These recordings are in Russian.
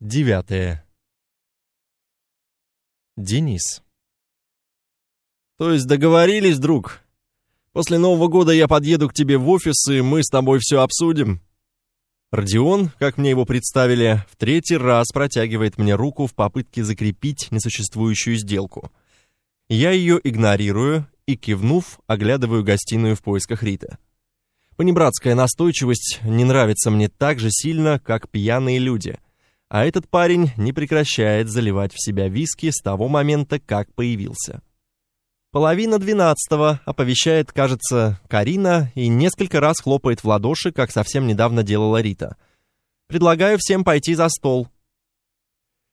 Девятое. Денис. То есть договорились, друг? После Нового года я подъеду к тебе в офис, и мы с тобой все обсудим. Родион, как мне его представили, в третий раз протягивает мне руку в попытке закрепить несуществующую сделку. Я ее игнорирую и, кивнув, оглядываю гостиную в поисках Риты. Понебратская настойчивость не нравится мне так же сильно, как пьяные люди — а этот парень не прекращает заливать в себя виски с того момента, как появился. Половина двенадцатого оповещает, кажется, Карина и несколько раз хлопает в ладоши, как совсем недавно делала Рита. Предлагаю всем пойти за стол.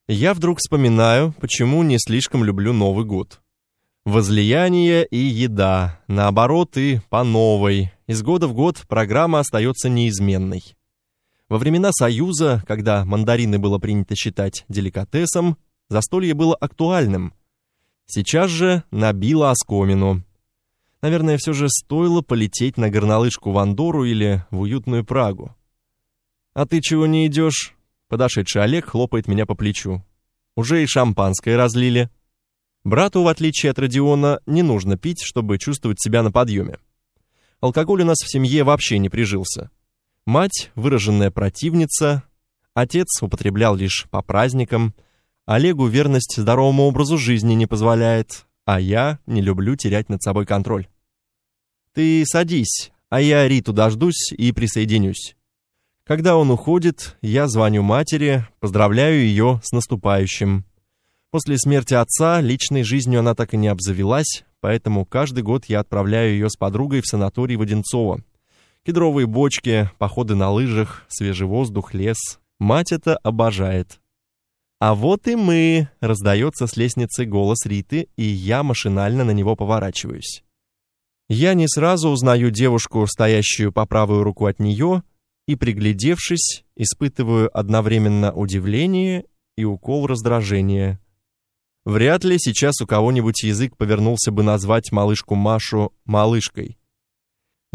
Я вдруг вспоминаю, почему не слишком люблю Новый год. Возлияние и еда, наоборот и по новой. Из года в год программа остается неизменной. Во времена Союза, когда мандарины было принято считать деликатесом, застолье было актуальным. Сейчас же набило оскомину. Наверное, все же стоило полететь на горнолыжку в Андору или в уютную Прагу. «А ты чего не идешь?» Подошедший Олег хлопает меня по плечу. «Уже и шампанское разлили». Брату, в отличие от Родиона, не нужно пить, чтобы чувствовать себя на подъеме. Алкоголь у нас в семье вообще не прижился. Мать – выраженная противница, отец употреблял лишь по праздникам, Олегу верность здоровому образу жизни не позволяет, а я не люблю терять над собой контроль. Ты садись, а я Риту дождусь и присоединюсь. Когда он уходит, я звоню матери, поздравляю ее с наступающим. После смерти отца личной жизнью она так и не обзавелась, поэтому каждый год я отправляю ее с подругой в санаторий Воденцово, Кедровые бочки, походы на лыжах, свежий воздух, лес. Мать это обожает. А вот и мы, раздается с лестницы голос Риты, и я машинально на него поворачиваюсь. Я не сразу узнаю девушку, стоящую по правую руку от нее, и приглядевшись, испытываю одновременно удивление и укол раздражения. Вряд ли сейчас у кого-нибудь язык повернулся бы назвать малышку Машу малышкой.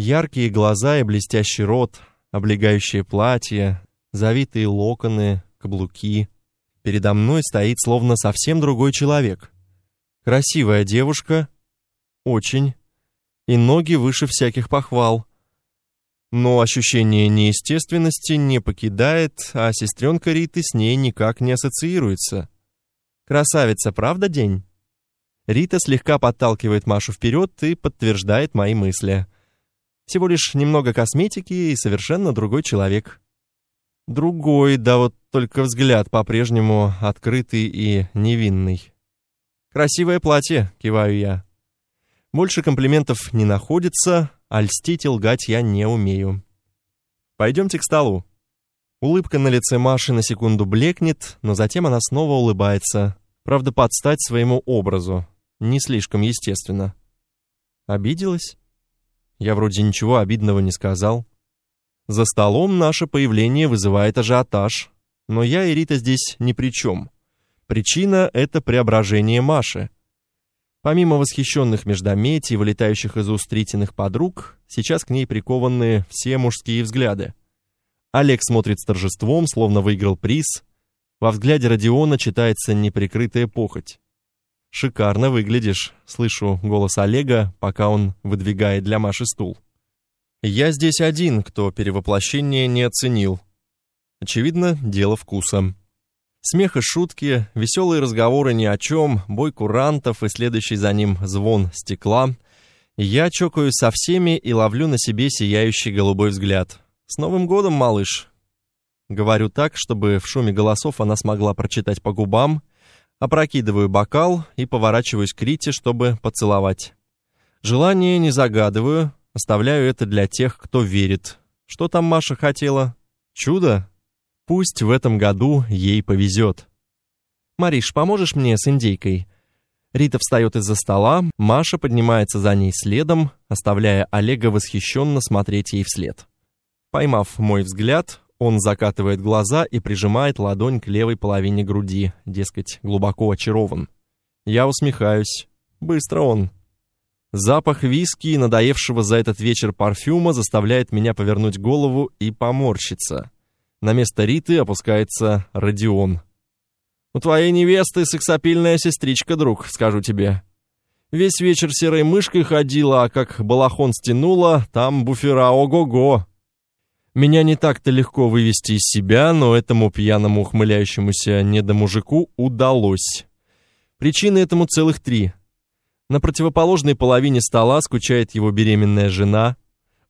Яркие глаза и блестящий рот, облегающее платье, завитые локоны, каблуки. Передо мной стоит словно совсем другой человек. Красивая девушка, очень, и ноги выше всяких похвал. Но ощущение неестественности не покидает, а сестренка Риты с ней никак не ассоциируется. Красавица, правда, день? Рита слегка подталкивает Машу вперед и подтверждает мои мысли — всего лишь немного косметики и совершенно другой человек. Другой, да вот только взгляд по-прежнему открытый и невинный. «Красивое платье», — киваю я. Больше комплиментов не находится, а льстить и лгать я не умею. Пойдемте к столу. Улыбка на лице Маши на секунду блекнет, но затем она снова улыбается. Правда, подстать своему образу. Не слишком естественно. Обиделась? Я вроде ничего обидного не сказал. За столом наше появление вызывает ажиотаж, но я и Рита здесь ни при чем. Причина — это преображение Маши. Помимо восхищенных междометий, вылетающих из уст Ритиных подруг, сейчас к ней прикованы все мужские взгляды. Олег смотрит с торжеством, словно выиграл приз. Во взгляде Родиона читается неприкрытая похоть. «Шикарно выглядишь», — слышу голос Олега, пока он выдвигает для Маши стул. «Я здесь один, кто перевоплощение не оценил. Очевидно, дело вкуса». Смех и шутки, веселые разговоры ни о чем, бой курантов и следующий за ним звон стекла. Я чокаюсь со всеми и ловлю на себе сияющий голубой взгляд. «С Новым годом, малыш!» Говорю так, чтобы в шуме голосов она смогла прочитать по губам, Опрокидываю бокал и поворачиваюсь к Рите, чтобы поцеловать. Желание не загадываю, оставляю это для тех, кто верит. Что там Маша хотела? Чудо? Пусть в этом году ей повезет. «Мариш, поможешь мне с индейкой?» Рита встает из-за стола, Маша поднимается за ней следом, оставляя Олега восхищенно смотреть ей вслед. Поймав мой взгляд, он закатывает глаза и прижимает ладонь к левой половине груди, дескать, глубоко очарован. Я усмехаюсь. Быстро он. Запах виски и надоевшего за этот вечер парфюма заставляет меня повернуть голову и поморщиться. На место Риты опускается Родион. У твоей невесты сексапильная сестричка, друг, скажу тебе. Весь вечер серой мышкой ходила, а как балахон стянула, там буфера ого-го. Меня не так-то легко вывести из себя, но этому пьяному ухмыляющемуся недомужику удалось. Причины этому целых три. На противоположной половине стола скучает его беременная жена.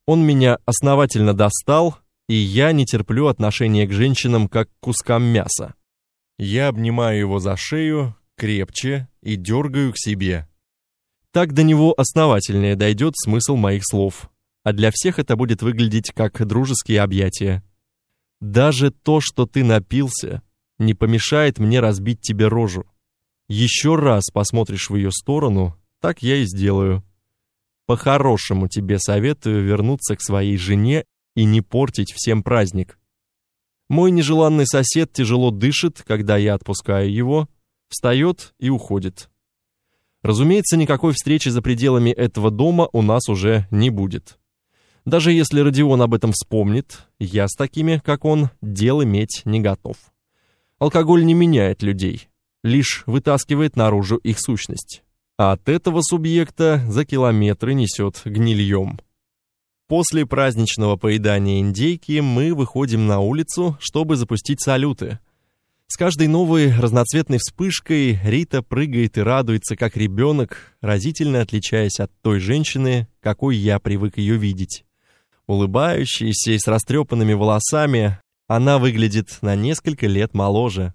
Он меня основательно достал, и я не терплю отношения к женщинам как к кускам мяса. Я обнимаю его за шею крепче и дергаю к себе. Так до него основательнее дойдет смысл моих слов а для всех это будет выглядеть как дружеские объятия. Даже то, что ты напился, не помешает мне разбить тебе рожу. Еще раз посмотришь в ее сторону, так я и сделаю. По-хорошему тебе советую вернуться к своей жене и не портить всем праздник. Мой нежеланный сосед тяжело дышит, когда я отпускаю его, встает и уходит. Разумеется, никакой встречи за пределами этого дома у нас уже не будет. Даже если Родион об этом вспомнит, я с такими, как он, дел иметь не готов. Алкоголь не меняет людей, лишь вытаскивает наружу их сущность. А от этого субъекта за километры несет гнильем. После праздничного поедания индейки мы выходим на улицу, чтобы запустить салюты. С каждой новой разноцветной вспышкой Рита прыгает и радуется, как ребенок, разительно отличаясь от той женщины, какой я привык ее видеть. Улыбающаяся и с растрепанными волосами, она выглядит на несколько лет моложе.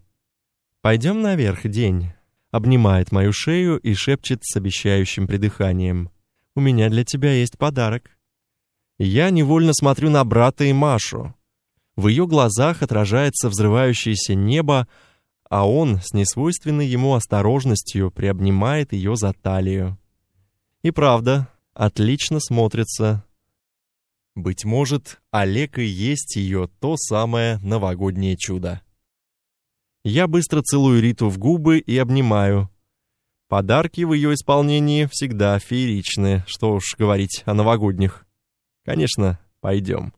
«Пойдем наверх, день», — обнимает мою шею и шепчет с обещающим придыханием. «У меня для тебя есть подарок». Я невольно смотрю на брата и Машу. В ее глазах отражается взрывающееся небо, а он с несвойственной ему осторожностью приобнимает ее за талию. И правда, отлично смотрится быть может, Олег и есть ее то самое новогоднее чудо. Я быстро целую Риту в губы и обнимаю. Подарки в ее исполнении всегда фееричны, что уж говорить о новогодних. Конечно, пойдем.